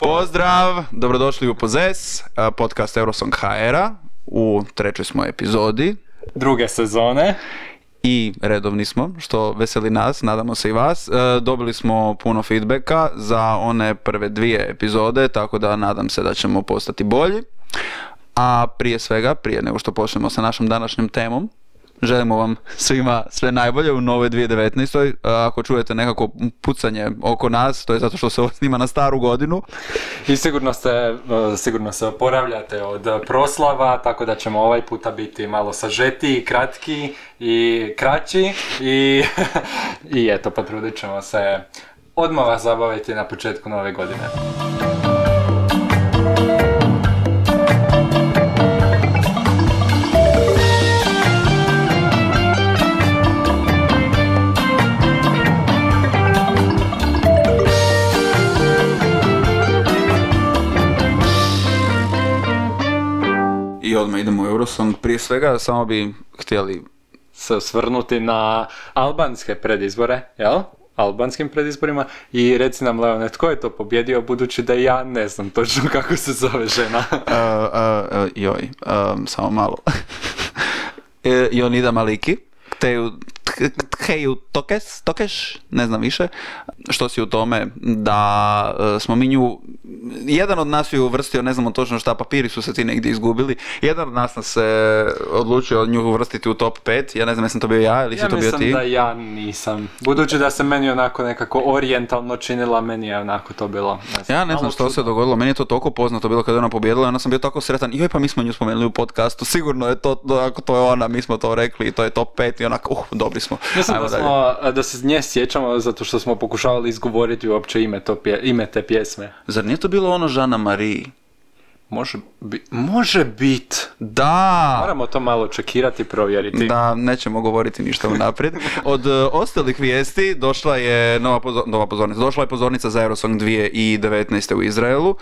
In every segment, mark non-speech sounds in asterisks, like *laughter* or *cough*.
Pozdrav, dobrodošli u Pozes, podcast Eurosong HR-a. U trećoj smo epizodi druge sezone. i redovni smo, što veseli nas, nadamo se i vas. E, Dobili smo puno feedbacka za one prve dvije epizode, tako da nadam se da ćemo postati bolji. A prije svega, prije nego što počnemo sa našom današnjom temom, želimo vam svima sve najbolje u nove 2019. E, Ako čujete nekako pucanje oko nas, to je zato što se ovo snima na staru godinu. I sigurno se, e, sigurno se oporavljate od proslava, tako da ćemo ovaj puta biti malo sažetiji, kratki i kraći i, *laughs* i eto, potrudit ćemo se odmah vas zabaviti na početku nove godine. Odmah idemo u Eurosong. Prije svega samo bi htjeli se osvrnuti na albanske predizbore, jel? albanskim predizborima i reci nam Leone, tko je to pobjedio budući da ja ne znam točno *laughs* kako se zove žena. Uh, uh, uh, joj, um, samo malo. *laughs* E, Jonida Maliki, Teju Tkeju Tokes, Tokeš, ne znam više, što si u tome da e, smo mi nju, jedan od nas ju uvrstio, ne znamo točno šta, papiri su se ti negdje izgubili, jedan od nas nas se odlučio nju uvrstiti u top 5, ja ne znam jesam to bio ja ili si Ja to bio mislim ti. da ja nisam. Budući da se meni onako nekako orijentalno činila, meni je onako to bilo. Ne znam, Ja ne znam što se dogodilo, meni je to toliko poznato bilo kada je ona pobjedila i onda sam bio tako sretan, joj pa mi smo nju spomenuli u podcastu, sigurno je to, ako to je ona, mi smo to rekli i to je top 5 i onako, uh, dobri smo. Mislim Ajmo da, smo, da se nje sjećamo zato što smo pokušavali izgovoriti uopće ime, to pje- ime te pjesme. Zar nije to bilo ono Žana Marie? Može, bi, može bit. Da! Moramo to malo čekirati i provjeriti. Da, nećemo govoriti ništa unaprijed. Od e, ostalih vijesti došla je nova, pozo- nova pozornica. Došla je pozornica za Eurosong 2019. u Izraelu.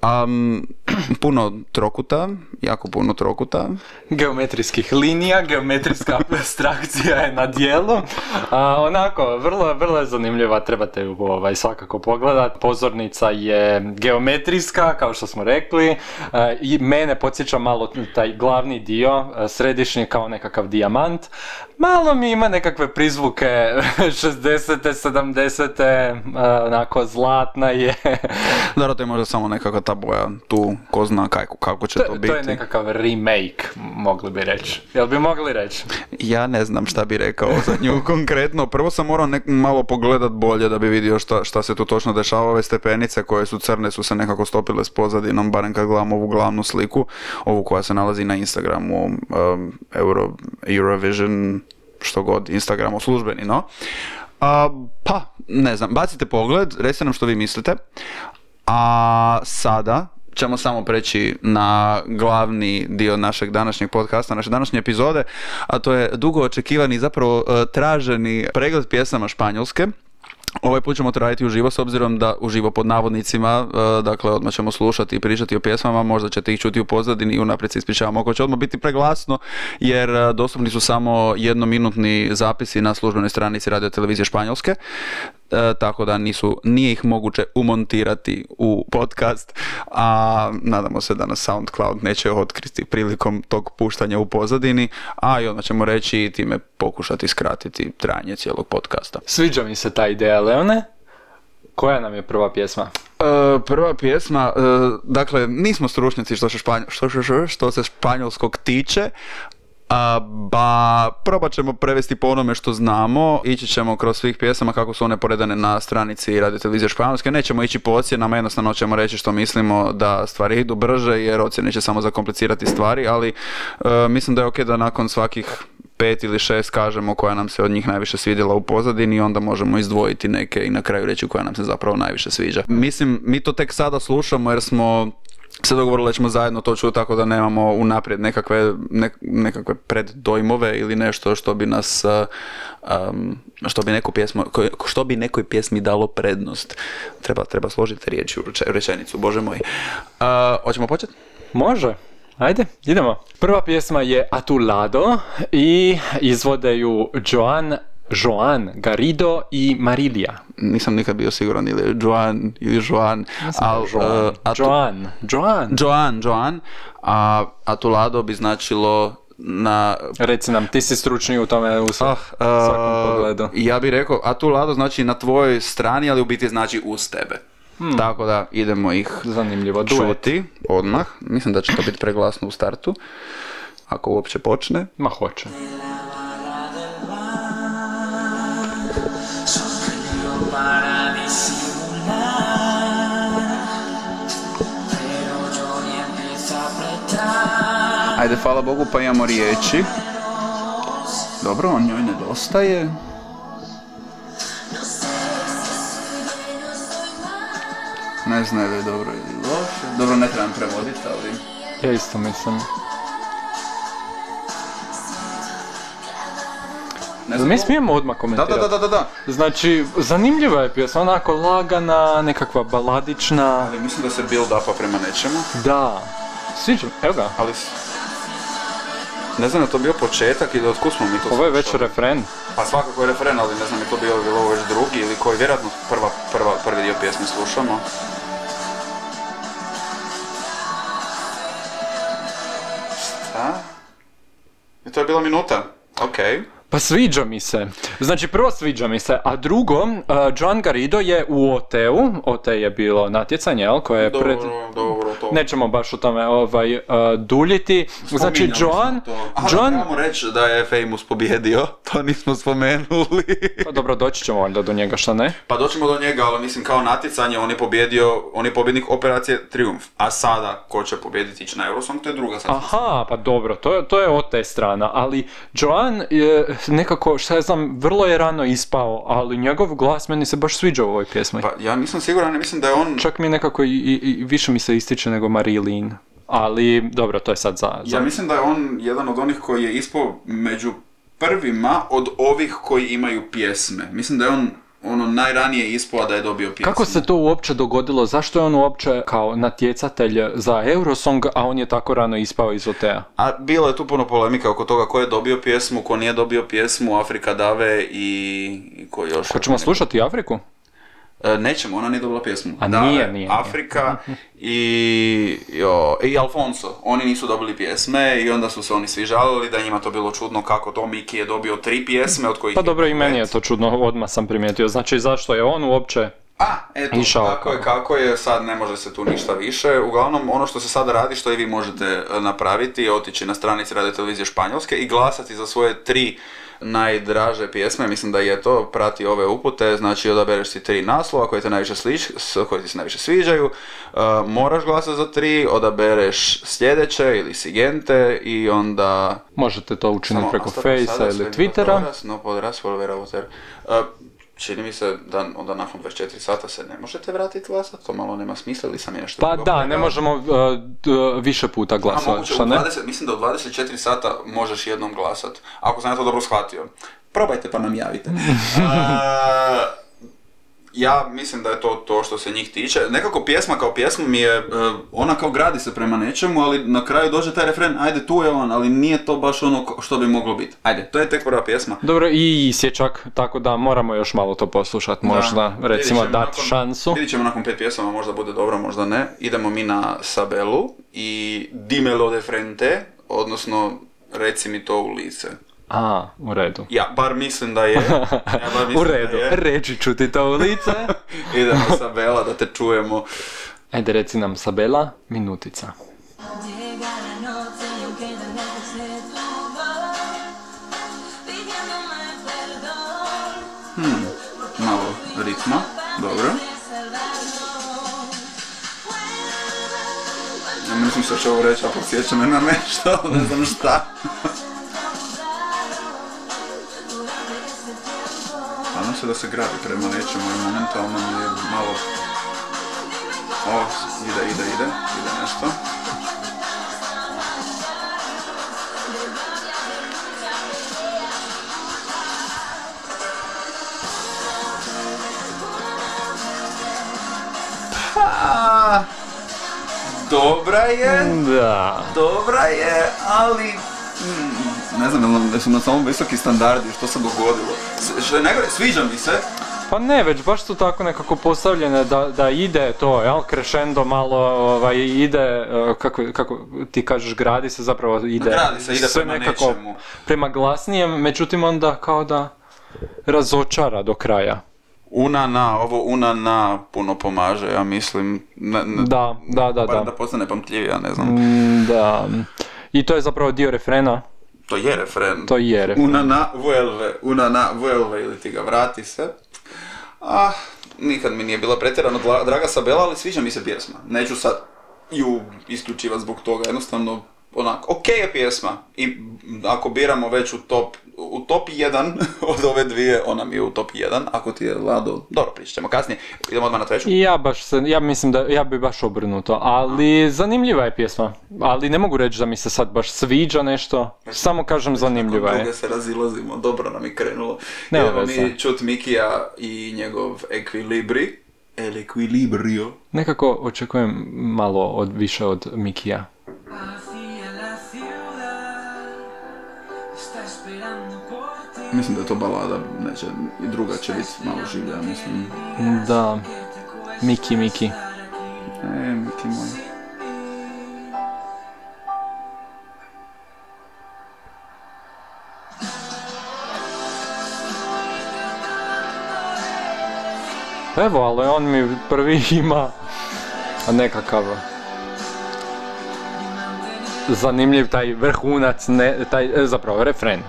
Am, *clears throat* puno trokuta, jako puno trokuta. Geometrijskih linija, geometrijska *laughs* abstrakcija je na dijelu. A, onako, vrlo, vrlo je zanimljiva, trebate ju ovaj, svakako pogledat. Pozornica je geometrijska, kao što smo rekli, i mene podsjeća malo taj glavni dio, a, središnji kao nekakav dijamant. Malo mi ima nekakve prizvuke *laughs* 60. 70. a, onako zlatna je. *laughs* Dobro, to je možda samo nekakva ta boja tu, ko zna kako, kako će to, to, biti. to je nekakav remake, mogli bi reći. Jel bi mogli reći? Ja ne znam šta bi rekao za nju *laughs* konkretno. Prvo sam morao nek- malo pogledat bolje da bi vidio šta, šta se tu točno dešava. Ove stepenice koje su crne su se nekako stopile s pozadinom, barem kad gledam ovu glavnu sliku, ovu koja se nalazi na Instagramu um, Euro, Eurovision, što god, Instagramu službeni, no. A, pa, ne znam, bacite pogled, recite nam što vi mislite. A sada ćemo samo preći na glavni dio našeg današnjeg podcasta, naše današnje epizode, a to je dugo očekivani, zapravo e, traženi pregled pjesama Španjolske. Ovaj put ćemo to raditi uživo s obzirom da uživo pod navodnicima, e, dakle odmah ćemo slušati i pričati o pjesmama, možda ćete ih čuti u pozadini i unaprijed se ispričavamo ako će odmah biti preglasno jer e, dostupni su samo jednominutni zapisi na službenoj stranici Radio Televizije Španjolske. E, tako da nisu, nije ih moguće umontirati u podcast, a nadamo se da nas SoundCloud neće otkriti prilikom tog puštanja u pozadini, a i onda ćemo reći i time pokušati skratiti trajanje cijelog podcasta. Sviđa mi se ta ideja, Leone. Koja nam je prva pjesma? E, prva pjesma, e, dakle, nismo stručnjaci što se, španj, što, što, što se španjolskog tiče, a, ba, probat ćemo prevesti po onome što znamo, ići ćemo kroz svih pjesama kako su one poredane na stranici Radio Televizije Španjolske, nećemo ići po ocjenama, jednostavno ćemo reći što mislimo da stvari idu brže jer ocjene će samo zakomplicirati stvari, ali e, mislim da je ok da nakon svakih pet ili šest kažemo koja nam se od njih najviše svidjela u pozadini i onda možemo izdvojiti neke i na kraju reći koja nam se zapravo najviše sviđa. Mislim, mi to tek sada slušamo jer smo se dogovorili da ćemo zajedno to čuti tako da nemamo unaprijed nekakve, nek- nekakve preddojmove ili nešto što bi nas um, što bi neku pjesmu što bi nekoj pjesmi dalo prednost. Treba, treba složiti riječi u reče- rečenicu, bože moj. Uh, hoćemo početi? Može. Ajde, idemo. Prva pjesma je Atulado i izvode ju Joan Joan Garrido i Marilija. Nisam nikad bio siguran ili Joan ili Joan. Al, Joan. uh, a tu- Joan. Joan. Joan, Joan. A Atulado bi značilo na Reci nam, ti si stručniji u tome u sva- Ah, svakom uh, pogledu. ja bih rekao, a tu lado znači na tvojoj strani, ali u biti znači uz tebe. Hmm. Tako da idemo ih Zanimljivo. Duet. čuti odmah. Mislim da će to biti preglasno u startu. Ako uopće počne. Ma hoće. Ajde, hvala Bogu, pa imamo riječi. Dobro, on njoj nedostaje. Ne zna je li dobro ili loše. Dobro, ne trebam prevoditi, ali... Ja isto mislim. Ne Jel mi smijemo odmah Da, komentirati? da, da, da, da. Znači, zanimljiva je pjesma, onako lagana, nekakva baladična. Ali mislim da se build upa prema nečemu. Da. Sviđa, evo ga. Ali... Ne znam je to bio početak ili otkud smo mi to Ovo je već slušali? refren. Pa svakako je referen, ali ne znam je to bio ili ovo već drugi ili koji vjerojatno prva, prva, prvi dio pjesme slušamo. Šta? I to je bila minuta. Okej. Pa sviđa mi se. Znači, prvo sviđa mi se, a drugo, uh, Joan Garrido je u OT-u, OT je bilo natjecanje, jel, koje je pred... Dobro, dobro, to. Nećemo baš o tome ovaj, uh, duljiti. Znači, Joan, to. Aha, Joan, trebamo reći da je Famous pobjedio, to nismo spomenuli. *laughs* pa dobro, doći ćemo valjda do njega, šta ne? Pa doćemo do njega, ali mislim kao natjecanje, on je pobjedio, on je pobjednik operacije Triumf. A sada, ko će pobjediti ići na Eurosong, to je druga sad. Aha, pa dobro, to, je- to je od te strana, ali Joan je nekako, šta ja znam, vrlo je rano ispao, ali njegov glas meni se baš sviđa u ovoj pjesmi. Pa ja nisam siguran, ne mislim da je on... Čak mi nekako i, i- i više mi se ističe nego Marilyn. Ali, dobro, to je sad za... za... Ja mislim da je on jedan od onih koji je ispao među prvima od ovih koji imaju pjesme. Mislim da je on ono najranije ispao a da je dobio pjesmu. Kako se to uopće dogodilo? Zašto je on uopće kao natjecatelj za Eurosong, a on je tako rano ispao iz OT-a? A bilo je tu puno polemika oko toga ko je dobio pjesmu, ko nije dobio pjesmu, Afrika Dave i, i ko još. Hoćemo slušati Afriku? E, nećemo, ona nije dobila pjesmu. A Dave, nije, nije, nije. Afrika i, jo, i Alfonso. Oni nisu dobili pjesme i onda su se oni svi žalili da njima to bilo čudno kako to Miki je dobio tri pjesme od kojih Pa dobro, i pet. meni je to čudno, odmah sam primijetio. Znači, zašto je on uopće... A, eto, Išao kako je, kako je, sad ne može se tu ništa više. Uglavnom, ono što se sada radi, što i vi možete e, napraviti, je otići na stranici Radio Televizije Španjolske i glasati za svoje tri najdraže pjesme, mislim da je to, prati ove upute, znači odabereš si tri naslova koje te najviše slič, s- koji ti se najviše sviđaju, e, moraš glasati za tri, odabereš sljedeće ili sigente i onda Možete to učiniti preko sada, ili Twittera. podras, No podras. Uh, čini mi se da onda nakon 24 sata se ne možete vratiti glasat, to malo nema smisla ili sam je nešto Pa da, ne možemo uh, d- više puta moguće, šta ne? 20, mislim da u 24 sata možeš jednom glasat, ako sam ja to dobro shvatio. Probajte pa nam javite. *laughs* A, ja mislim da je to to što se njih tiče. Nekako pjesma kao pjesma mi je, e, ona kao gradi se prema nečemu, ali na kraju dođe taj refren, ajde tu je on, ali nije to baš ono što bi moglo biti. Ajde, to je tek prva pjesma. Dobro, i isječak, tako da moramo još malo to poslušati, možda, Da. recimo, Vidit ćemo dat nakon- šansu. Vidit ćemo nakon pet pjesama, možda bude dobro, možda ne. Idemo mi na Sabelu i Dimelo de frente, odnosno reci mi to u lice. A, u redu. Ja, bar mislim da je. *laughs* Ja bar mislim U redu, Da je. reći ću ti to u lice. *laughs* Idemo Sabela da te čujemo. Ajde, reci nam, Sabela, minutica. Perdón, Malo ritma, dobro. Ja mislim što će ovo reći, a podsjeća me na nešto, *laughs* ne znam šta. Se da se gradi prema nečemu i momentalno mi je malo... O, ide, ide, ide, ide nešto. Pa, dobra je, Da. dobra je, ali mm, ne znam, jel nam- su na samo visoki standardi, što se dogodilo. S- Što je najgore, sviđa mi se, Pa ne, već baš su tako nekako postavljene da, da ide to, jel, crescendo malo, ovaj, ide, eh, kako, kako ti kažeš, gradi se zapravo ide. Gradi se, ide sve prema nečemu. prema glasnijem, međutim onda kao da razočara do kraja. una na, ovo una na puno pomaže, ja mislim. Ne- Da, da, da, bar da. da postane pamtljivija, ne znam. Mm, Da. I to je zapravo dio refrena, To je refren. to je refren. Una na vuelve, una na vuelve ili ti ga vrati se. Ah, nikad mi nije bila pretjerano draga Sabela, ali sviđa mi se pjesma. Neću sad ju isključivati zbog toga, jednostavno onako, ok je pjesma i ako biramo već u top, u top 1 *laughs* od ove dvije, ona mi je u top 1, ako ti je Lado, dobro pričat ćemo kasnije, idemo odmah na treću. Ja baš se, ja mislim da, ja bi baš obrnuto, ali zanimljiva je pjesma. Ali ne mogu reći da mi se sad baš sviđa nešto, samo kažem zanimljiva je. druge se razilazimo, dobro nam je krenulo. Nema Idemo mi čut Mikija i njegov Equilibri. El Equilibrio. Nekako očekujem malo od, više od Mikija. Mislim da je to balada, neće, i druga će biti malo življa, mislim. Da, Miki, Miki. E, Miki moj. Evo, ali on mi prvi *laughs* ima nekakav zanimljiv taj vrhunac, ne, taj, e, zapravo refren.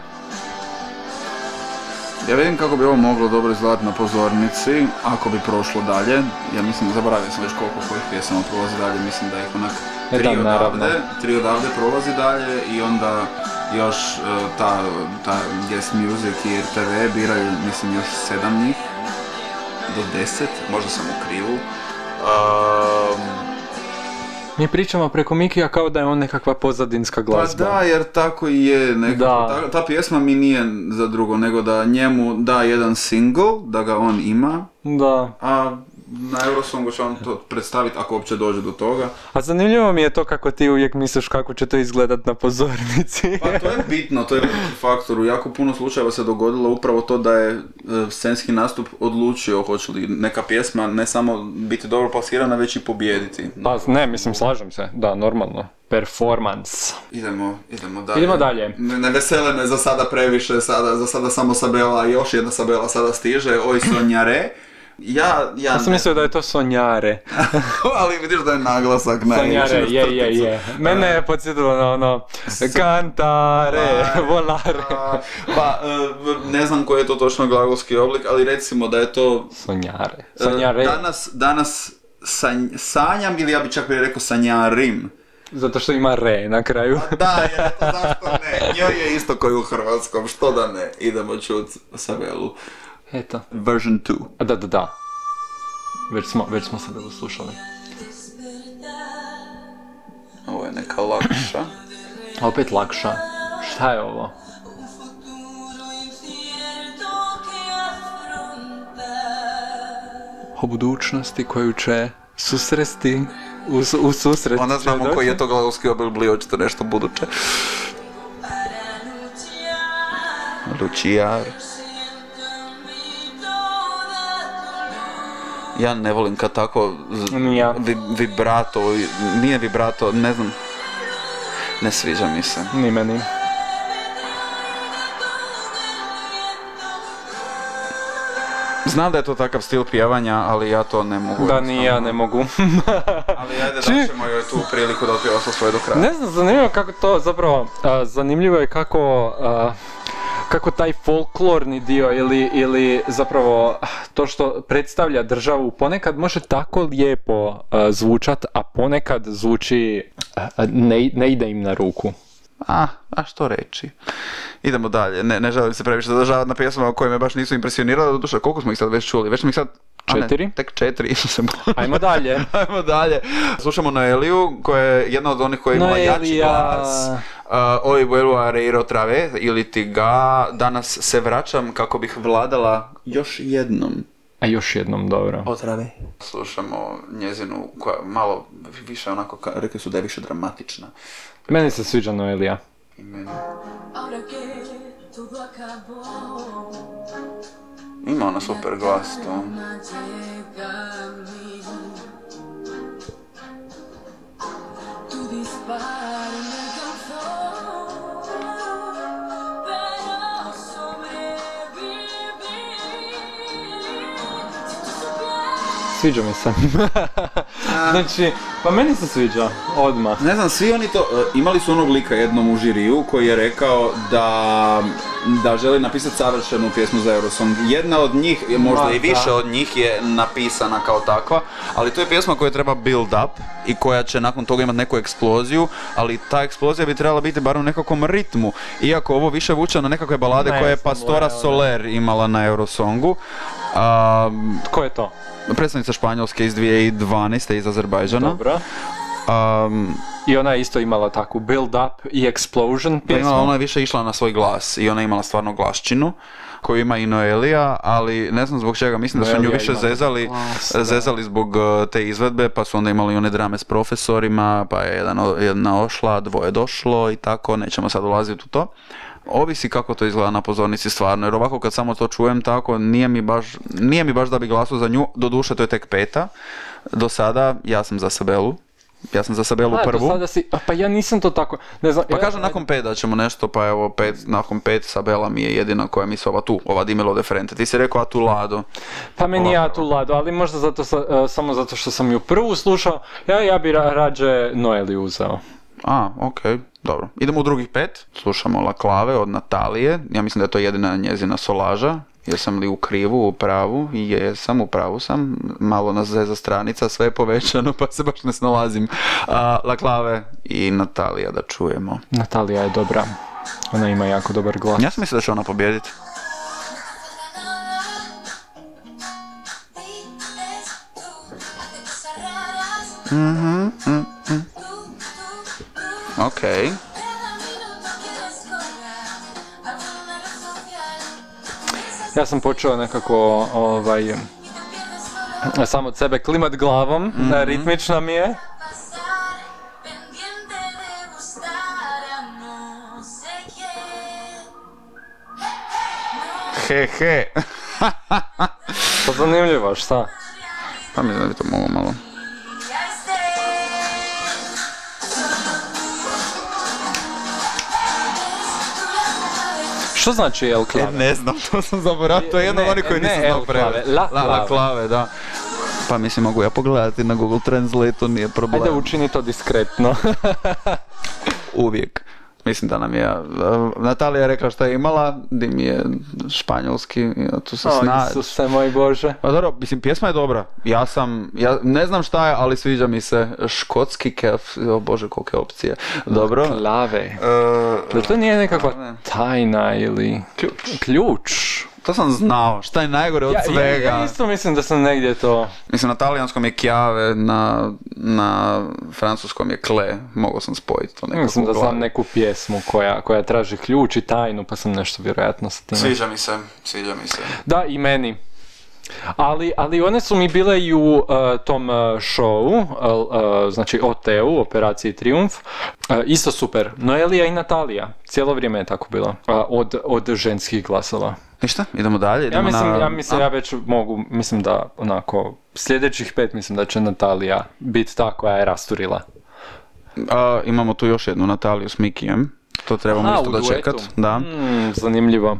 Ja vidim kako bi ovo moglo dobro izgledati na pozornici, ako bi prošlo dalje. Ja mislim, zaboravio sam već koliko kojih pjesama prolazi dalje, mislim da ih onak E tri da, odavde, tri odavde prolazi dalje i onda još e, ta, ta Guest Music i RTV biraju, mislim, još sedam njih do deset, možda sam u krivu. Um, Mi pričamo preko Mikija kao da je on nekakva pozadinska Pa glazba. da, jer tako i je nekako. Da. Ta, ta pjesma mi nije za drugo, nego da njemu da jedan single, da ga on ima, Da. a na Eurosongu će on to predstaviti ako uopće dođe do toga. A zanimljivo mi je to kako ti uvijek misliš kako će to izgledat na pozornici. Pa to je bitno, to je veliki faktor. U jako puno slučajeva se dogodilo upravo to da je e, scenski nastup odlučio hoće li neka pjesma ne samo biti dobro plasirana, već i pobijediti. Pa ne, mislim, slažem se. Da, normalno. Performance. Idemo, idemo dalje. Idemo dalje. Ne, ne vesele me za sada previše, sada, za sada samo Sabela, još jedna Sabela sada stiže, oj Sonjare. Ja, ja, sam mislio da je to Sonjare. *laughs* ali vidiš da je naglasak na Sonjare, je, je, je. Mene je podsjetilo na ono, kantare, *laughs* volare. Pa, e, ne znam koji je to točno glagolski oblik, ali recimo da je to Sonjare. e, Sonjare, danas, danas sanj- sanjam ili ja bi čak bi rekao sanjarim. zato što ima re na kraju. Da, jer eto, zašto ne? Njoj je isto koji u hrvatskom, što da ne? Idemo čut Sabelu. Eto. Version 2. A da, da, da. Već smo, već smo se bilo slušali. Ovo je neka lakša. A opet lakša. Šta je ovo? O budućnosti koju će susresti u, u susret. Onda znamo koji je to glagolski oblik bili očito nešto buduće. Para Ja ne volim kad tako ja. vi- vibrato, nije vibrato, ne znam. Ne sviđa mi se. Ni meni. Znam da je to takav stil pjevanja, ali ja to ne mogu. Da, ni ja ne mogu. *laughs* Ali ajde da ćemo joj tu priliku da otpjeva sve svoje do kraja. ne znam, zanimljivo kako to zapravo, a, zanimljivo je kako, a, kako taj folklorni dio ili, ili zapravo ah, to što predstavlja državu ponekad može tako lijepo a, zvučat, a ponekad zvuči, a, ne, ne ide im na ruku. A, a što reći? Idemo dalje, ne, ne želim se previše zadržavati na pjesmama koje me baš nisu impresionirale, doduše koliko smo ih sad već čuli? Već smo ih sad... a ne, Četiri? tek četiri, *laughs* se. Ajmo dalje. *laughs* Ajmo dalje. Slušamo Noeliju, koja je jedna od onih koja je imala jači Noelija. glas. Uh, Oj vuelvo a reír otra vez, ili ti ga, danas se vraćam kako bih vladala još jednom. A još jednom, dobro. Otrave. Slušamo njezinu koja malo više onako, ka- rekli su da je više dramatična. Meni se sviđa Noelija. I meni. Ima ona super glas to. Tu Sviđa mi se. *laughs* znači, pa meni se sviđa, odmah. Ne znam, svi oni to, e, imali su onog lika jednom u žiriju koji je rekao da, da želi napisati savršenu pjesmu za Eurosong. Jedna od njih, možda Ma, i više da. od njih je napisana kao takva, ali to je pjesma koja treba build up i koja će nakon toga imati neku eksploziju, ali ta eksplozija bi trebala biti bar u nekakvom ritmu. Iako ovo više vuče na nekakve balade Ne, koje je Pastora Soler imala na Eurosongu. A, Tko je to? Predstavnica Španjolske iz 2012. iz Azerbajdžana. Dobro. Um, I ona je isto imala takvu build up i explosion pjesmu. imala, ona je više išla na svoj glas i ona je imala stvarno glasčinu koju ima i Noelija, ali ne znam zbog čega, mislim da su nju više zezali, glas, zezali zbog uh, te izvedbe, pa su onda imali one drame s profesorima, pa je jedan, jedna ošla, dvoje došlo i tako, nećemo sad ulaziti u to. Ovisi kako to izgleda na pozornici stvarno, jer ovako kad samo to čujem tako, nije mi baš, nije mi baš da bi glasao za nju, doduše to je tek peta, do sada ja sam za Sabelu, ja sam za Sabelu A, do prvu. sada si, pa ja nisam to tako, ne znam. Pa ja- kažem nakon pet da ćemo nešto, pa evo pet, nakon pet Sabela mi je jedina koja mi se ova tu, ova Dimelo de Frente. Ti si rekao a tu Lado. Pa meni ja Ovako. tu Lado, ali možda zato sa- e, samo zato što sam ju prvu slušao, ja, ja bi ra- rađe Noeli uzeo. A, okej, dobro. Idemo u drugih pet. Slušamo La Clave od Natalije. Ja mislim da je to jedina njezina solaža. Jesam li u krivu, u pravu? Jesam, u pravu sam. Malo nas zeza stranica, sve je povećano *laughs* pa se baš ne snalazim. A, La Clave i Natalija da čujemo. Natalija je dobra, ona ima jako dobar glas. Ja sam mislio da će ona pobijediti. Mhm, mm. Okej. Ja sam počeo nekako ovaj, sam od sebe klimat glavom, Mhm. ritmična mi je. He, he. Pa zanimljivo, šta? Pa mislim da bi to moglo malo. Što znači El Clave? Ne znam, to sam zaboravio, to je od Ne, onih koji nisam znao. Clave, La La, la klave, da. Pa mislim, mogu ja pogledati na Google Translate, to nije problem. Ajde učini to diskretno. *laughs* Uvijek. Mislim da nam je, uh, Natalija je rekla šta je imala, di mi je španjolski, ja tu se o, snađi. Isuse moj Bože. Pa dobro, mislim, pjesma je dobra. Ja sam, ja ne znam šta je, ali sviđa mi se škotski kef, o bože, kolike opcije. Dobro. Klave. Da to nije Ne. nekakva tajna ili... Ključ. Ključ. To sam znao, šta je najgore od Ja, ja, svega. ja isto mislim da sam negdje to... Mislim, na talijanskom je kjave, na, na francuskom je kle. Mogao sam spojiti to nekako Mislim da znam neku pjesmu koja, koja traži ključ i tajnu, pa sam nešto vjerojatno sa time. Sviđa mi se, sviđa mi se. Da, i meni. Ali, ali one su mi bile i u uh, tom uh, showu, uh, uh, znači OT-u, Operaciji Triumf, uh, isto super. Noelija i Natalija, cijelo vrijeme je tako bilo, uh, od, od ženskih glasova. Ništa, idemo dalje. Ja Idemo mislim, na... ja mislim, A? ja već mogu, mislim da onako, sljedećih pet mislim da će Natalija biti ta koja je rasturila. A, imamo tu još jednu Nataliju s Mikijem. To trebamo Aha, isto da čekat. Da. Mm, zanimljivo.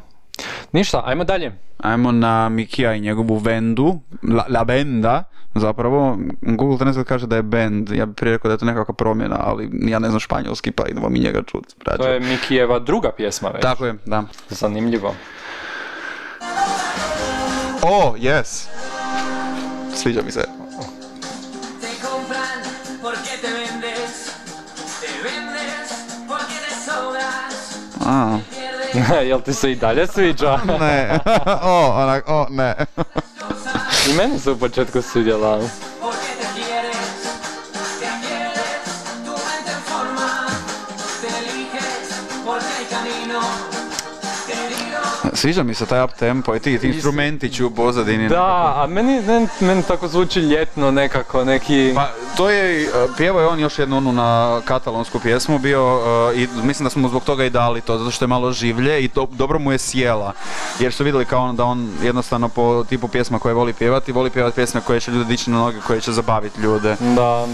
Ništa, ajmo dalje. Ajmo na Mikija i njegovu vendu. La, la benda. Zapravo, Google Translate kaže da je band. Ja bih prije rekao da je to nekakva promjena, ali ja ne znam španjolski, pa idemo mi njega čut. To je Mikijeva druga pjesma već. Tako je, da. Zanimljivo. O, yes. Sviđa mi se. Te compran porque te vendes, te vendes porque te sobras, A, *laughs* Jel ti se i dalje sviđa? *laughs* ne. *laughs* o, onak, o, ne. I meni se u početku svidjela. Sviđa mi se taj up tempo i ti, ti instrumentići u pozadini. Da, a meni, meni, meni tako zvuči ljetno nekako, neki... Pa, To je, e, pjevao je on još jednu onu na katalonsku pjesmu bio e, i mislim da smo mu zbog toga i dali to, zato što je malo življe i to, dobro mu je sjela. Jer su vidjeli kao da on jednostavno po tipu pjesma koje voli pjevati, voli pjevati pjesme koje će ljude dići na noge, koje će zabaviti ljude. Da.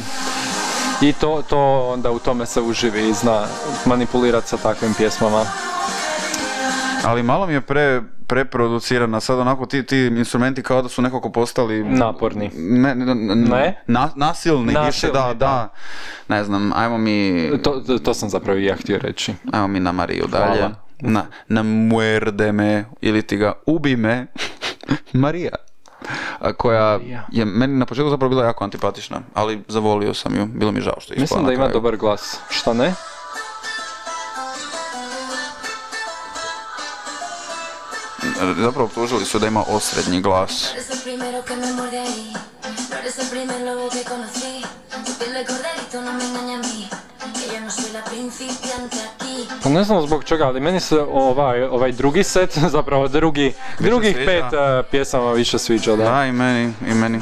I to, to onda u tome se uživi i zna manipulirati sa takvim pjesmama. Ali malo mi je pre, preproducirana, sad onako ti, ti instrumenti kao da su nekako postali... Naporni. Ne, ne, ne, Ne? Na, nasilni, više, Nasilni, da, da. da. Ne znam, ajmo mi, To, to, to sam zapravo i ja htio reći. ajmo mi na Mariju dalje. Hvala. Na, na muerde me, ili ti ga ubi me, *laughs* Marija. Koja Marija. je meni na početku zapravo bila jako antipatična, ali zavolio sam ju, bilo mi žao što je ispala Mislim da ima kraju. dobar glas. Šta ne? Que yo no soy la principiante aquí. Pa ne znam zbog čega, ali meni se ovaj, ovaj drugi set, *laughs* zapravo drugi, drugih sviđa? pet eh, pjesama više sviđa, da. Da, i meni, i meni.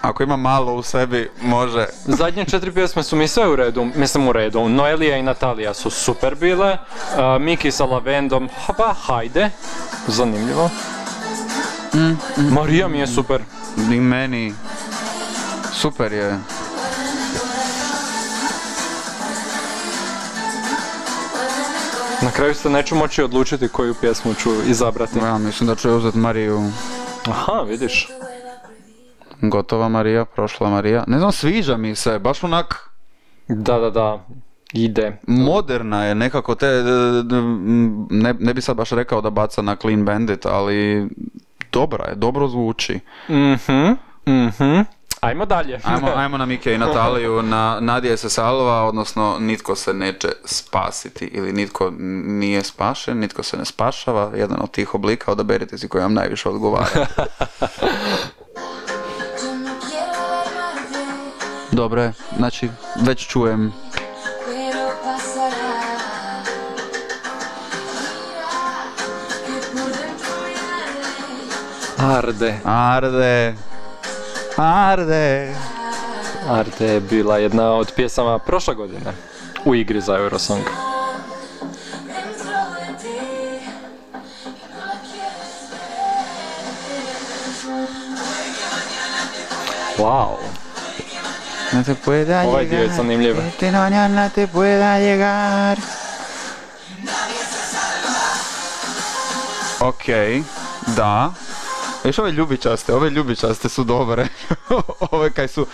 Ako ima malo u sebi, može. Zadnje četiri pjesme su mi sve u redu, mislim u redu. Noelija i Natalija su super bile. Uh, Miki sa Lavendom, ha pa hajde. Zanimljivo. Marija mi je super. I meni. Super je. Na kraju se neću moći odlučiti koju pjesmu ću izabrati. Ja mislim da ću uzeti Mariju. Aha, vidiš. Gotova Marija, prošla Marija. Ne znam, sviđa mi se, baš onak Da, da, da. Ide. moderna je nekako te, d- ne, ne bi sad baš rekao da baca na Clean Bandit, ali dobra je, dobro zvuči. Mhm, mhm. Ajmo dalje. Ajmo, *laughs* ajmo na Mike i Nataliju, na Nadije se salva, odnosno nitko se neće spasiti ili nitko nije spašen, nitko se ne spašava, jedan od tih oblika, odaberite si koji vam najviše odgovara. *laughs* Dobro je, znači već čujem arde. Arde. Arde, Arde. Je bila jedna od pjesama prošle godine u igri za Eurosong. Wow. No te pueda Ovaj dio je zanimljiv. Te mañana te pueda llegar. Ok, da. Još ove ljubičaste, ove ljubičaste su dobre. *laughs* ove kaj su...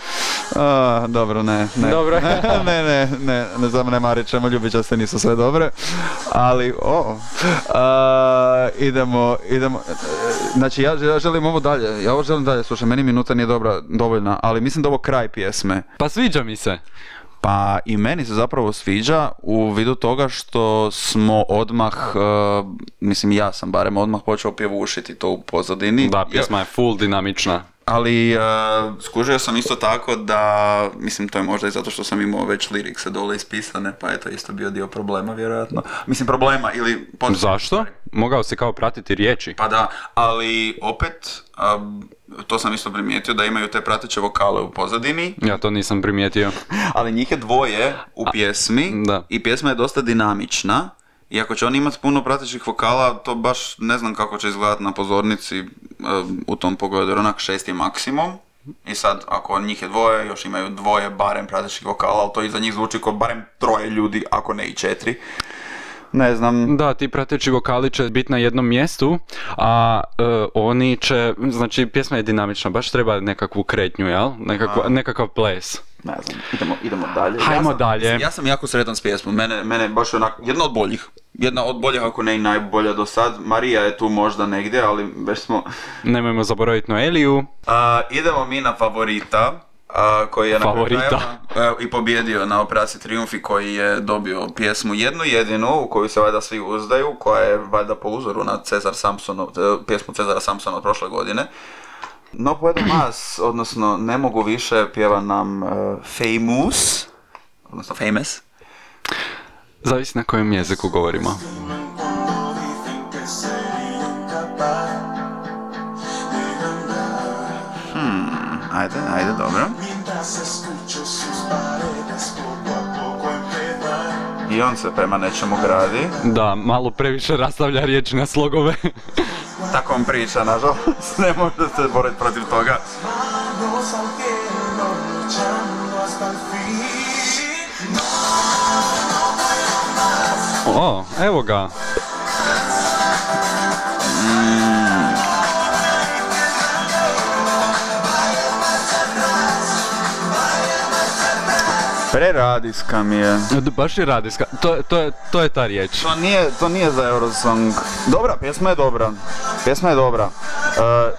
A, dobro, ne, ne. Dobro. *laughs* ne, ne, ne, ne zanemarit ćemo, ljubičaste nisu sve dobre. Ali, o, a, idemo, idemo. Znači, ja, ja želim ovo dalje, ja ovo želim dalje, slušaj, meni minuta nije dobra, dovoljna, ali mislim da ovo kraj pjesme. Pa sviđa mi se. Pa i meni se zapravo sviđa u vidu toga što smo odmah, e, mislim ja sam barem odmah počeo pjevušiti to u pozadini. Da, pjesma je full dinamična. Ali e, skužio sam isto tako da, mislim to je možda i zato što sam imao već lirikse dole ispisane, pa je to isto bio dio problema vjerojatno. Mislim problema ili... pot- Zašto? Mogao si kao pratiti riječi. Pa da, ali opet, um, to sam isto primijetio da imaju te prateće vokale u pozadini, Ja to nisam primijetio. *laughs* ali njih je dvoje u pjesmi da. i pjesma je dosta dinamična. I ako će on imati puno pratećih vokala, to baš ne znam kako će izgledati na pozornici um, u tom pogledu, jer onak je maksimum. I sad, ako njih je dvoje, još imaju dvoje barem pratećih vokala, ali to iza njih zvuči kao barem troje ljudi, ako ne i četiri. Ne znam, Da, ti prateći vokali će biti na jednom mjestu, a e, oni će, znači pjesma je dinamična, baš treba nekakvu kretnju, jel? Nekakvu, nekakav ples. ne znam, idemo, idemo dalje. Hajmo sam, dalje. Ja sam jako sretan s pjesmom, mene, mene je baš onak, jedna od boljih. Jedna od boljih, ako ne i najbolja do sad. Marija je tu možda negdje, ali već smo... Nemojmo zaboraviti Noeliju. A, idemo mi na favorita, a, koji je na kraju Favorita. krajeva, e, i pobjedio na operaciji Triumfi koji je dobio pjesmu jednu jedinu u koju se valjda svi uzdaju, koja je valjda po uzoru na Cezar Samsonov, e, pjesmu Cezara Samsona od prošle godine. No puedo más, odnosno ne mogu više, pjeva nam e, Famous, odnosno Famous. Zavisi na kojem jeziku govorimo. Ajde, ajde, dobro. I on se prema nečemu gradi. Da, malo previše rastavlja riječi na slogove. *laughs* Tako on priča, nažalost. Ne može se boriti protiv toga. O, evo ga. Preradijska mi je. Baš je radijska. To, to, je, to je ta riječ. To nije, to nije za Eurosong. Dobra, pjesma je dobra. Pjesma je dobra. E,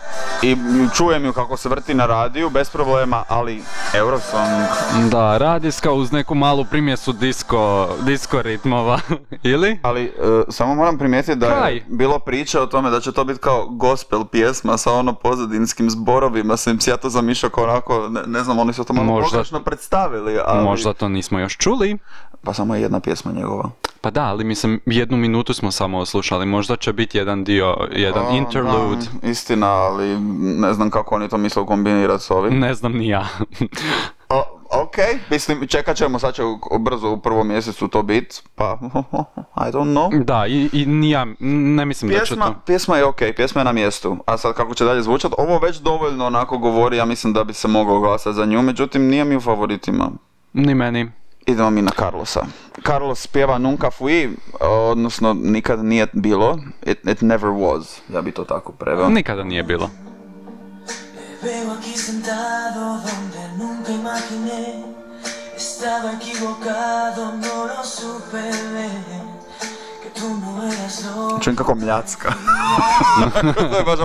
I čujem ju kako se vrti na radiju, bez problema, ali Eurosong... Da, radijska uz neku malu primjesu disko, disko ritmova. *laughs* Ili? Ali e, samo moram primijetiti da Kaj? je bilo priče o tome da će to biti kao gospel pjesma sa ono pozadinskim zborovima, sam si ja to zamišljao kao onako, ne, ne znam, oni su to malo Možda- pogrešno predstavili, ali... Možda to nismo još čuli. Pa samo je jedna pjesma njegova. Pa da, ali mislim, jednu minutu smo samo oslušali. Možda će biti jedan dio, jedan A, interlude. da, istina, ali ne znam kako oni to misle kombinirati s ovim. Ne znam ni ja. O, ok, mislim, čekat ćemo, sad će brzo u prvom mjesecu to bit, pa *laughs* I don't know. da, i, i ni ja ne mislim da će Pjesma, to... pjesma je ok, pjesma je na mjestu, a sad kako će dalje zvučat, ovo već dovoljno onako govori, ja mislim da bi se mogao glasati za nju, međutim nije mi u favoritima. Ni meni. Idemo mi na Carlosa. Carlos pjeva Nunca fui, odnosno nikad nije bilo, it, it never was, ja bi to tako preveo. Nikada nije bilo. Veo aquí sentado donde nunca imaginé. Estaba equivocado, no lo supe ver. Que tú no eras lo Čujem kako mljacka. *laughs* to je baš,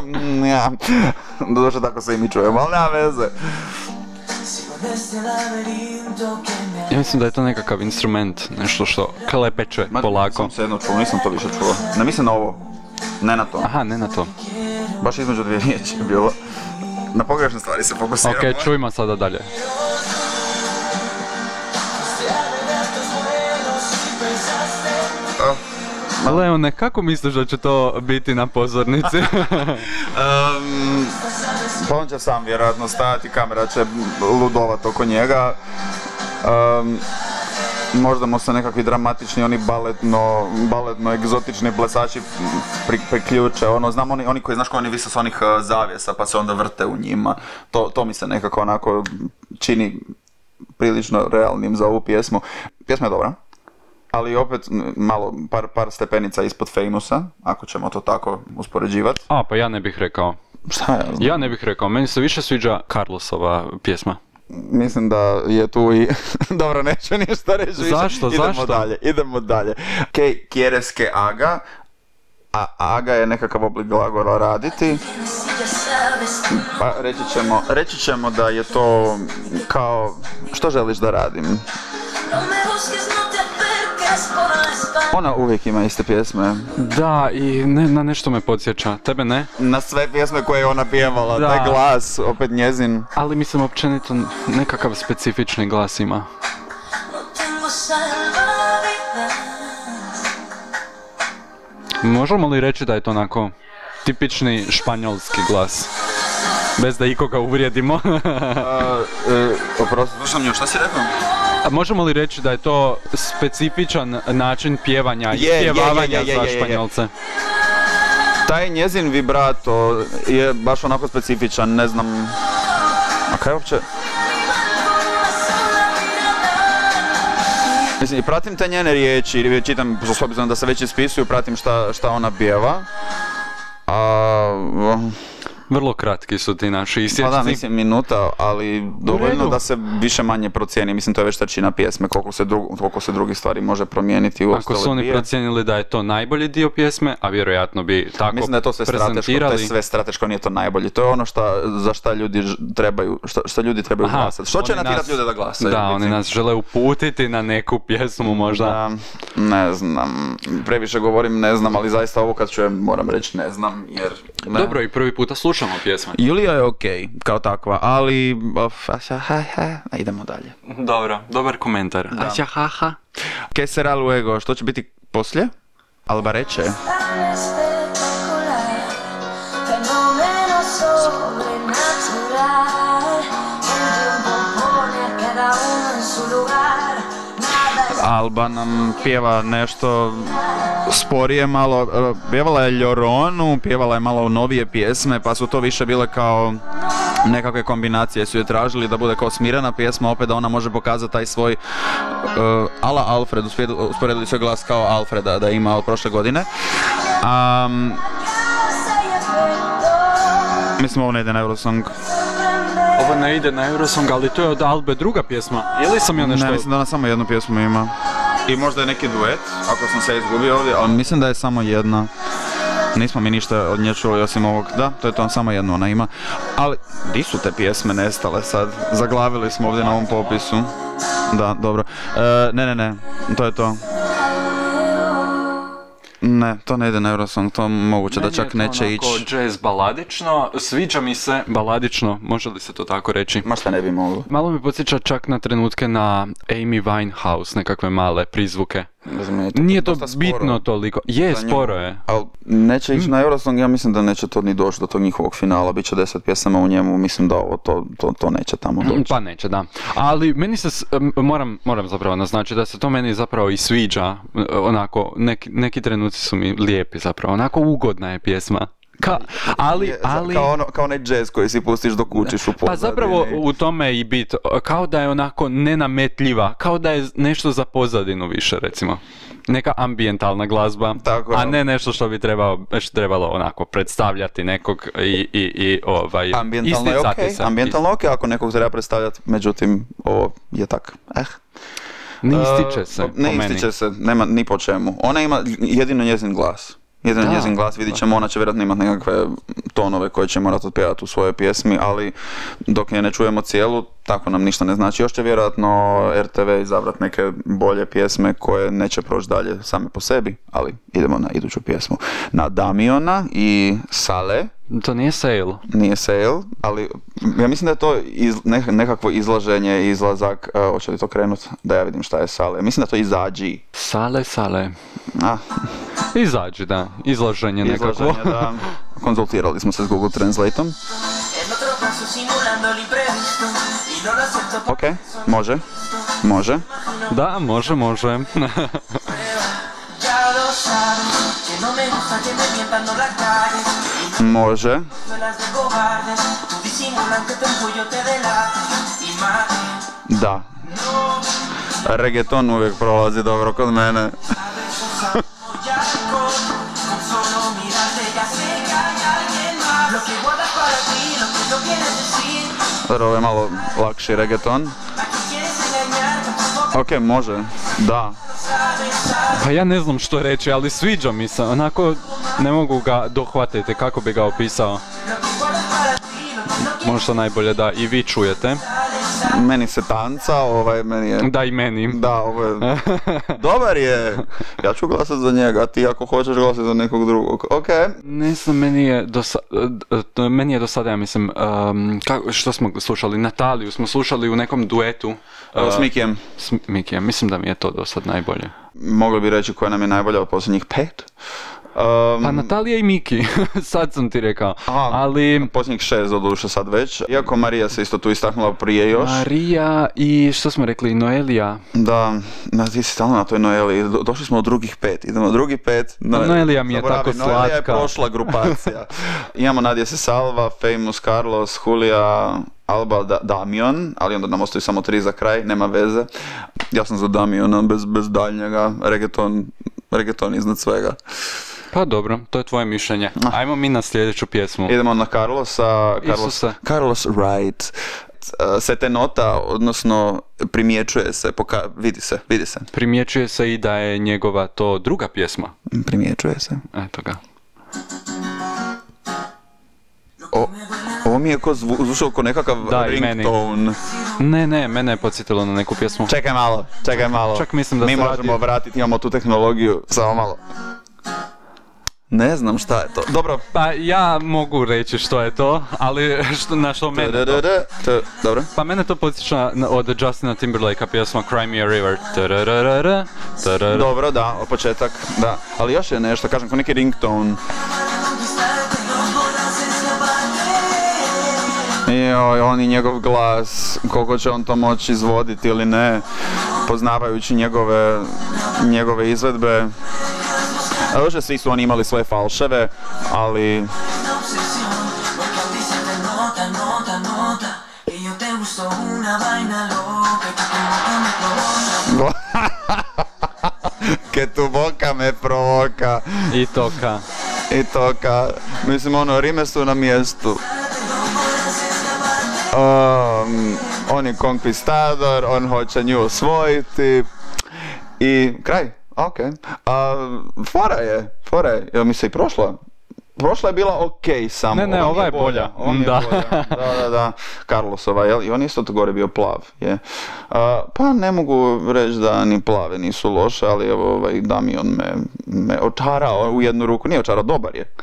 ja. Doduše tako se i mi čujemo, ali nema veze. Sigo en este laberinto que Ja mislim da je to nekakav instrument, nešto što klepeće polako. Sam se jedno čuo, nisam to više čuo. Ne mislim na ovo. Ne na to. Aha, ne na to. Baš između dvije riječi je bilo. Na pogrešne stvari se fokusiramo. Ok, čujmo sada dalje. Leone, kako misliš da će to biti na pozornici? *laughs* *laughs* Um, pa on će sam vjerojatno stajati, kamera će ludovat oko njega. Um, možda mu se nekakvi dramatični, oni baletno, baletno egzotični plesači pri, priključe, ono, znam oni, oni koji, znaš koji oni vise s onih uh, zavjesa pa se onda vrte u njima, to, to mi se nekako onako čini prilično realnim za ovu pjesmu. Pjesma je dobra, ali opet malo, par, par stepenica ispod Famousa, ako ćemo to tako uspoređivati. A, pa ja ne bih rekao. Šta ja znam? Ja ne bih rekao, meni se više sviđa Carlosova pjesma. Mislim da je tu i... *laughs* Dobro, neću ništa reći više. Zašto, Idemo zašto? dalje, idemo dalje. Quieres que haga? A aga je nekakav oblik glagola raditi. Pa reći ćemo, reći ćemo da je to kao... Što želiš da radim? Ona uvijek ima iste pjesme. Da, i ne, na nešto me podsjeća. Tebe ne? Na sve pjesme koje je ona pjevala, Da. taj glas, opet njezin. Ali mislim općenito nekakav specifični glas ima. Možemo li reći da je to onako tipični španjolski glas? Bez da ikoga uvrijedimo. *laughs* A, e, oprosti, slušam nju, šta si rekao? A možemo li reći da je to specifičan način pjevanja i Je, je, je, pjevavanja je, je, za španjolce? Taj njezin vibrato je baš onako specifičan, ne znam... A kaj uopće... Mislim, i pratim te njene riječi, čitam, s obzirom da se već ispisuju, pratim šta, šta ona pjeva. A, Vrlo kratki su ti naši pa da, mislim minuta, ali dovoljno da se više manje procijeni. Mislim, to je već trećina pjesme, koliko se, dru- koliko se drugih stvari može promijeniti u Ako su oni dvije. procijenili da je to najbolji dio pjesme, a vjerojatno bi tako Mislim da je to sve strateško, to je sve strateško, nije to najbolje. To je ono šta, za šta ljudi trebaju, šta, šta ljudi trebaju Aha, glasati. Što će natjerati nas- ljude da glasaju? Da, oni nas žele uputiti na neku pjesmu možda. Da, ne znam, previše govorim ne znam, ali zaista ovo kad čujem moram reći ne znam, jer... Ne. Dobro, i prvi puta slušamo pjesme. Julija je okej, kao takva, ali... Of, aša, ha, ha, idemo dalje. Dobro, dobar komentar. Da. ha, ha. Que será luego? Što će biti poslije? Alba reče. Alba nam pjeva nešto sporije malo, e, pjevala je Ljoronu, pjevala je malo novije pjesme, pa su to više bile kao nekakve kombinacije su je tražili da bude kao smirena pjesma, opet da ona može pokazati taj svoj e, ala Alfred, usporedili svoj glas kao Alfreda da ima od prošle godine. Efecto. mislim ovo ne ide na Eurosong. Ovo ne ide na Eurosong, ali to je od Albe druga pjesma. Ili sam ja nešto... Ne, mislim da ona samo jednu pjesmu ima. I možda je neki duet, ako sam se izgubio ovdje, ali mislim da je samo jedna. Nismo mi ništa od nje čuli osim ovog. Da, to je to, samo jednu ona ima. Ali, di su te pjesme nestale sad? Zaglavili smo ovdje na ovom popisu. Da, dobro. E, ne, ne, ne, to je to. Ne, to ne ide na Eurosong, to moguće da Meni je čak to neće onako ići. jazz baladično, sviđa mi se baladično, može li se to tako reći? Ma šta ne bi moglo. Malo mi podsjeća čak na trenutke na Amy Winehouse, nekakve male prizvuke. Nije to sporo. bitno toliko. Je, sporo je. Ali neće ići na Eurosong, ja mislim da neće to ni doći do tog njihovog finala, bit će deset pjesama u njemu, mislim da ovo to, to, to neće tamo doći. Pa neće, da. Ali meni se, moram, moram zapravo naznačiti da se to meni zapravo i sviđa, m, onako, neki, neki trenuci su mi lijepi zapravo, onako ugodna je pjesma. Ka, ali, ali... Kao, ono, kao onaj jazz koji si pustiš dok učiš u pozadini. Pa zapravo u tome je i bit, kao da je onako nenametljiva, kao da je nešto za pozadinu više recimo. Neka ambijentalna glazba, Tako a ne nešto što bi trebalo, što trebalo onako predstavljati nekog i, i, i ovaj, Ambijentalno je isticati okej, se. ambijentalno ok ako nekog treba predstavljati, međutim, ovo je tak. Eh. Ne ističe E, se, Ne po meni. ističe se, nema ni po čemu. Ona ima jedino njezin glas. Jedino Da, njezin glas, vidit ćemo, ona će vjerojatno imati nekakve tonove koje će morati otpjevati u svojoj pjesmi, ali dok je ne čujemo cijelu, tako nam ništa ne znači. Još će vjerojatno RTV izabrati neke bolje pjesme koje neće proći dalje same po sebi, ali idemo na iduću pjesmu. Na Damiona i Sale, To nije sale. nije sale, ali ja mislim da je to iz, nek- nekakvo izlaženje, izlazak, uh, hoće li to krenut, da ja vidim šta je Sale. Mislim da to izađi. Sale, sale. A, Izađi, da. Izlaženje nekako. izlaženje, da. *laughs* Konzultirali smo se s Google Translateom. Ok, može, može. Da, može, može. *laughs* Može. Da. Reggaeton uvijek prolazi dobro kod mene. *laughs* Dobro, ovo je malo lakši reggaeton. Ok, može. Da. Pa ja ne znam što reći, ali sviđa mi se. Onako, ne mogu ga dohvatiti kako bi ga opisao. Možda najbolje da i vi čujete. Meni se tanca, ovaj, meni je... Da i meni. Da, ovo je... *laughs* Dobar je! Ja ću glasat za njega, a ti ako hoćeš glasat za nekog drugog. Ok. Ne znam, meni je do, sa- e, meni je do sada, ja mislim, um, kako, što smo slušali, Nataliju smo slušali u nekom duetu. Uh, s Mikijem. s Mikijem. Mislim da mi je to do sad najbolje. Mogli bi reći koja nam je najbolja od posljednjih pet. Um, Pa Natalija i Miki, *laughs* sad sam ti rekao. Aha. Ali Posljednjih šest doduše sad već. Iako Marija se isto tu istaknula prije još. Marija i što smo rekli, Noelija. Da, na, ti si stalno na toj Noeli. Do- došli smo u drugih pet. Idemo drugi pet. No, Noelija mi je zaboravi, tako Noelija je slatka. prošla grupacija. *laughs* Imamo Nadija se Salva, Famous Carlos, Julia, Alba, da, Damion, ali onda nam ostaju samo tri za kraj, nema veze. Ja sam za Damiona bez, bez daljnjega. Reggaeton, reggaeton iznad svega. Pa dobro, to je tvoje mišljenje. Ajmo mi na sljedeću pjesmu. Idemo na Carlosa. Carlos. Carlos Wright. Uh, Se te nota, odnosno primjećuje se, poka- vidi se, vidi se. Primjećuje se i da je njegova to druga pjesma. Primjećuje se. Eto ga. O, ovo mi je ko zvu, zvučao ko nekakav Da, ringtone. Ne, ne, mene je podsjetilo na neku pjesmu. Čekaj malo, čekaj malo. Čak mislim da Mi se možemo radi- vratiti, imamo tu tehnologiju. Samo malo. Ne znam šta je to. Dobro. Pa ja mogu reći što je to, ali *laughs* što, na što mene to... Dobro. Pa mene to podsjeća od Justina Timberlakea pjesma Cry Me a River. Dobro, da, od početak, da. Ali još je nešto, kažem, ko neki ringtone. Joj, on i njegov glas, koliko će on to moći izvoditi ili ne, poznavajući njegove, njegove izvedbe. Doduše, svi su oni imali svoje falševe, ali *laughs* ke tu boka me provoka. I to ka. I to ka, mislim ono, rime su na mjestu. Um, on je konkvistador, on hoće nju osvojiti i kraj, ok. A, fora je, fora je, jel mi se i prošla? Prošla je bila ok samo. Ne, ne, ova je bolja. Mi je Da. bolja. Da, da, da. Carlosova, jel? I on isto to gore bio plav, je. A, pa ne mogu reći da ni plave nisu loše, ali evo ovaj Damion me, me očarao u jednu ruku. Nije očarao, dobar je.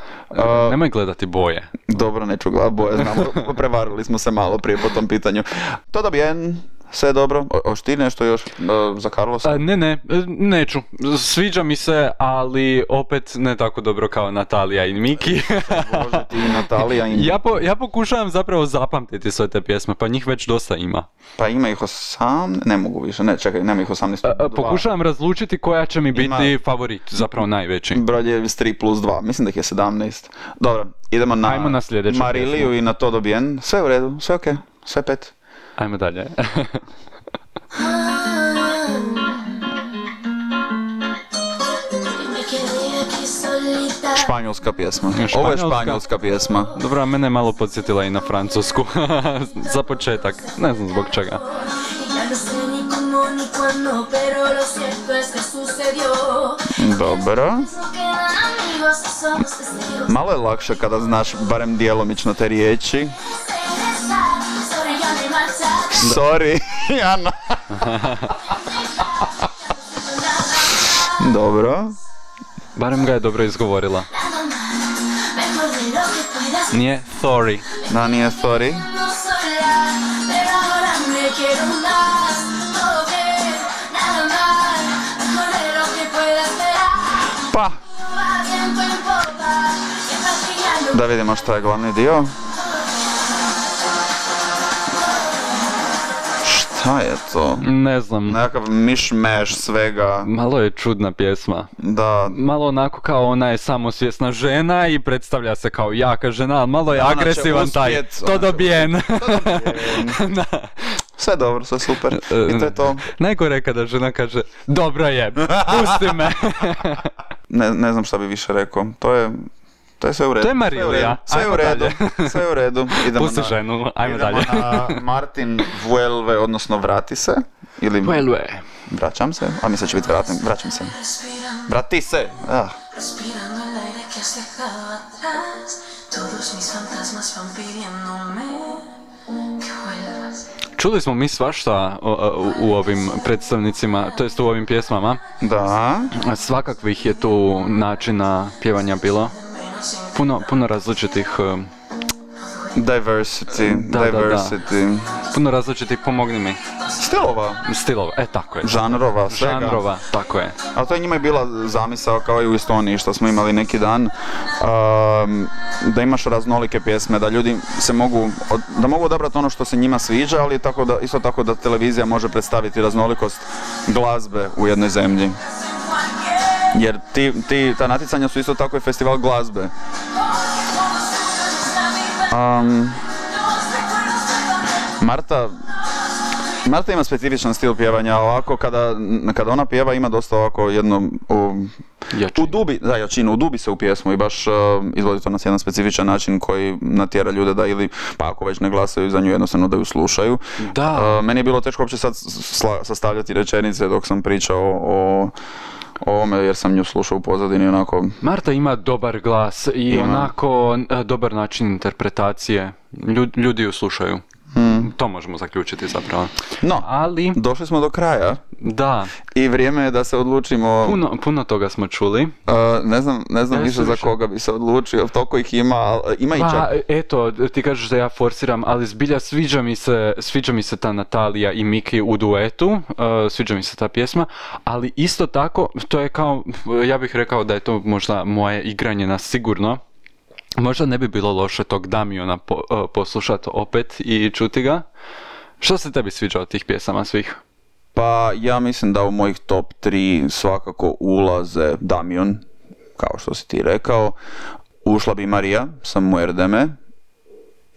Nemoj gledati boje. dobro, neću gledat boje, znamo, prevarili smo se malo prije po tom pitanju. To da bien, sve dobro. Hoš ti nešto još e, za Carlosa? A, ne, ne, e, neću. Sviđa mi se, ali opet ne tako dobro kao Natalija i Miki. Bože ti, Natalija i... *laughs* ja, po, ja pokušavam zapravo zapamtiti sve te pjesme, pa njih već dosta ima. Pa ima ih osam... Ne mogu više, ne, čekaj, nema ih 18. A, a, pokušavam razlučiti koja će mi biti Ima- favorit, zapravo najveći. Broj je 3 plus 2, mislim da ih je 17. Dobro, idemo na, Ajmo na Mariliju pjesmu. i na to dobijen. Sve u redu, sve ok, sve pet. Ajmo dalje. *laughs* Španjolska pjesma. Ovo je Španjolska. španjolska pjesma. Dobro, a mene je malo podsjetila i na francusku. *laughs* Za početak. Ne znam zbog čega. Dobro. Malo je lakše kada znaš barem djelomično te riječi. Sorry, *laughs* Jana. Dobro. Barem ga je dobro izgovorila. Nije sorry. Da, nije sorry. No sola, pero ahora me quiero más. Šta je to? Ne znam. Nekakav mišmeš svega. Malo je čudna pjesma. Da, Malo onako kao ona je samosvjesna žena i predstavlja se kao jaka žena, ali malo je ona agresivan taj. To dobijen. *laughs* Da. sve dobro, sve super. I to je to. *laughs* Najgore kada žena kaže, dobro je, pusti me. *laughs* Ne, ne znam šta bi više rekao. To je, to je sve u redu. To je Marilija. Sve u redu. *laughs* Sve u redu. Idemo Pusti na, ženu, ajmo idemo dalje. na Martin Vuelve, odnosno Vrati se. Ili Vuelve. Vraćam se. A mi se će biti vratim. Vraćam se. Vrati se. Ah. Čuli smo mi svašta u, u ovim predstavnicima, to jest u ovim pjesmama. Da. Svakakvih je tu načina pjevanja bilo. Puno, puno različitih, Diversity. Da, da, da. diversity. puno različitih, pomogni mi, Stilova. stilova. E, tako je. Žanrova. Svega. Žanrova, tako je. A to je njima je bila zamisao kao i u Estoniji što smo imali neki dan um, da imaš raznolike pjesme, da ljudi se mogu, da mogu odabrati ono što se njima sviđa, ali tako da, isto tako da televizija može predstaviti raznolikost glazbe u jednoj zemlji. Jer ti, ti, ta natjecanja su isto tako i festival glazbe. Um, Marta, Marta ima specifičan stil pjevanja, ovako kada, kada ona pjeva ima dosta ovako jedno u, u dubi, da jačinu, u dubi se u pjesmu i baš uh, izvodi to na jedan specifičan način koji natjera ljude da ili, pa ako već ne glasaju za nju, jednostavno da ju slušaju. Da. Uh, meni je bilo teško uopće sad sla- sastavljati rečenice dok sam pričao o ovome jer sam nju slušao u pozadini onako Marta ima dobar glas i Ima. onako dobar način interpretacije. Lju- ljudi ju slušaju. Hmm. To možemo zaključiti zapravo. No, Ali, došli smo do kraja da, i vrijeme je da se odlučimo puno, puno toga smo čuli. Uh, ne znam, ne znam više za koga bi se odlučio, toliko ih ima, ima i Pa, čak. eto, ti kažeš da ja forsiram, ali zbilja sviđa mi se, sviđa mi se ta Natalija i Miki u duetu, uh, sviđa mi se ta pjesma, ali isto tako, to je kao, ja bih rekao da je to možda moje igranje na sigurno, možda ne bi bilo loše tog Damiona po, poslušati opet i čuti ga. Što se tebi sviđa od tih pjesama svih? Pa ja mislim da u mojih top 3 svakako ulaze Damion, kao što si ti rekao. Ušla bi Marija sa Muerdeme.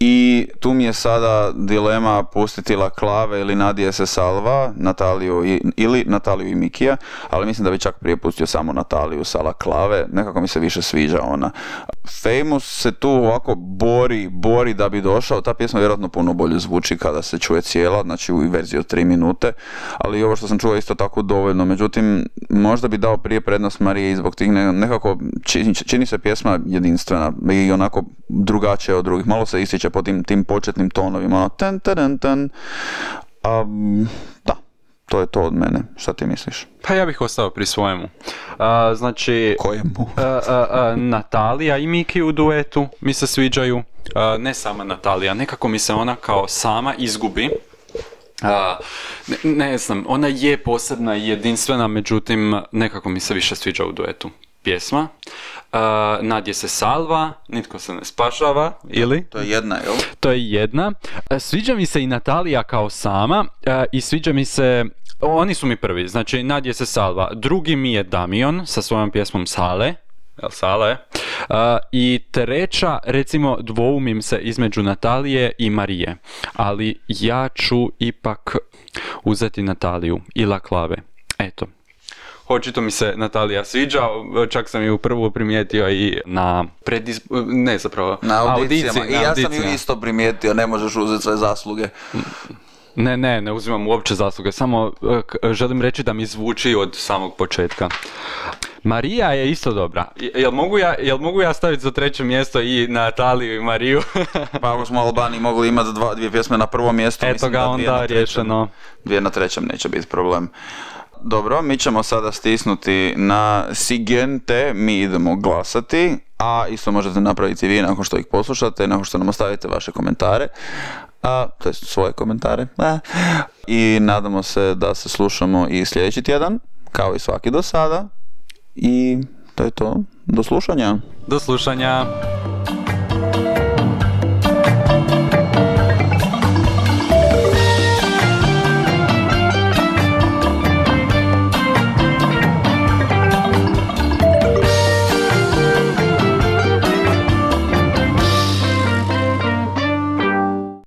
I tu mi je sada dilema pustiti La Klave ili Nadije se Salva, Nataliju i, ili Nataliju i Mikija, ali mislim da bi čak prije pustio samo Nataliju sa La Klave, nekako mi se više sviđa ona. Famous se tu ovako bori, bori da bi došao, ta pjesma vjerojatno puno bolje zvuči kada se čuje cijela, znači u verziji od 3 minute, ali ovo što sam čuo isto tako dovoljno, međutim možda bi dao prije prednost Marije i zbog tih ne- nekako čini, čini se pjesma jedinstvena i onako drugačija od drugih, malo se ističe po tim, tim početnim tonovima, ono tan, tan, tan. A, da, to je to od mene, šta ti misliš? Pa ja bih ostao pri svojemu. A, znači, Kojemu? a, a, Natalija i Miki u duetu mi se sviđaju. Ne sama Natalija, nekako mi se ona kao sama izgubi. Ne, ne znam, ona je posebna i jedinstvena, međutim nekako mi se više sviđa u duetu pjesma. A, Nadje se salva, nitko se ne spašava, ili? To je jedna, jel? To je jedna. E, Sviđa mi se i Natalija kao sama e, i sviđa mi se oni su mi prvi, znači Nadje se salva. Drugi mi je Damion sa svojom pjesmom Sale. Jel Sale? E, I treća, recimo, dvoumim se između Natalije i Marije. Ali ja ću ipak uzeti Nataliju i La Klave. Eto. Očito mi se Natalija sviđa, čak sam ju prvo primijetio i na prediz... ne zapravo, Na audicijama. audiciji, I na ja sam ju isto primijetio, ne možeš uzeti sve zasluge. Ne, ne, ne uzimam uopće zasluge, samo e, želim reći da mi zvuči od samog početka. Marija je isto dobra. Je- Jel mogu ja, jel mogu ja staviti za treće mjesto i Nataliju i Mariju? *laughs* Pa ako smo Albani mogli imati dva, dvije pjesme na prvom mjestu, Eto mislim ga da dvije onda na trećem- riješeno. Dvije na trećem neće biti problem. Dobro, mi ćemo sada stisnuti na Sigente, mi idemo glasati, a isto možete napraviti vi nakon što ih poslušate, nakon što nam ostavite vaše komentare, a, to jest svoje komentare. a. I nadamo se da se slušamo i sljedeći tjedan, kao i svaki do sada. I to je to. Do slušanja. Do slušanja.